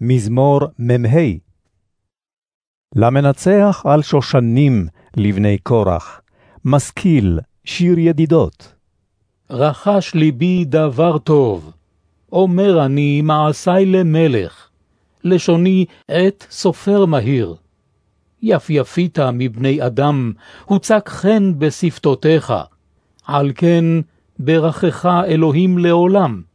מזמור מ"ה למנצח על שושנים לבני קורח, משכיל שיר ידידות. רחש ליבי דבר טוב, אומר אני מעשי למלך, לשוני עת סופר מהיר. יפייפית מבני אדם, הוצק חן בשפתותיך, על כן ברכך אלוהים לעולם.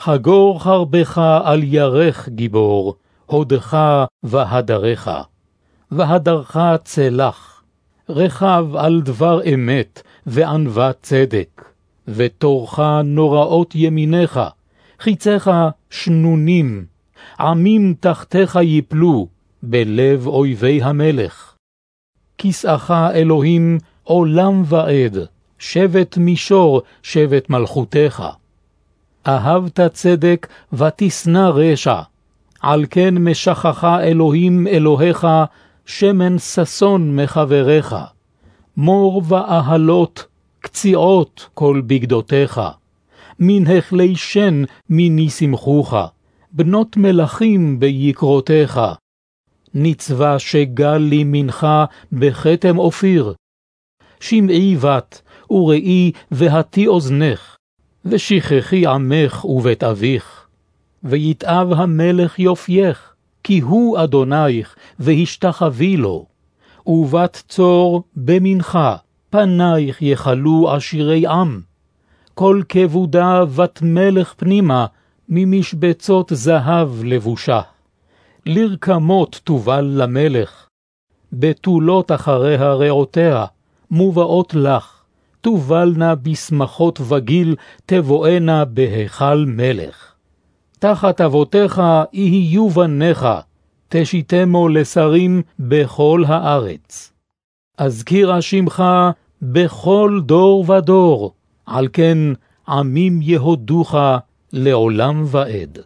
חגור חרבך על ירך גיבור, הודך והדרך. והדרך צלח, רכב על דבר אמת וענווה צדק, ותורך נוראות ימיניך, חיציך שנונים, עמים תחתיך יפלו, בלב אויבי המלך. כסאך אלוהים עולם ועד, שבט מישור, שבט מלכותך. אהבת צדק ותשנא רשע, על כן משכך אלוהים אלוהיך, שמן ששון מחבריך. מור ואהלות, קציעות כל בגדותיך. מן החלי שן מיני שמחוך, בנות מלכים ביקרותיך. נצבע שגל לימינך בכתם אופיר. שמעי בת, וראי והטי אוזנך, ושכחי עמך ובית אביך. ויתאב המלך יופייך, כי הוא אדונייך, והשתחווי לו. ובת צור במנחה, פנייך יכלו עשירי עם. כל כבודה בת מלך פנימה, ממשבצות זהב לבושה. לרקמות תובל למלך, בתולות אחריה רעותיה, מובאות לך, תובלנה בשמחות וגיל, תבואנה בהיכל מלך. תחת אבותיך יהיו בניך, תשיתמו לשרים בכל הארץ. אזכירה שמך בכל דור ודור, על כן עמים יהודוך לעולם ועד.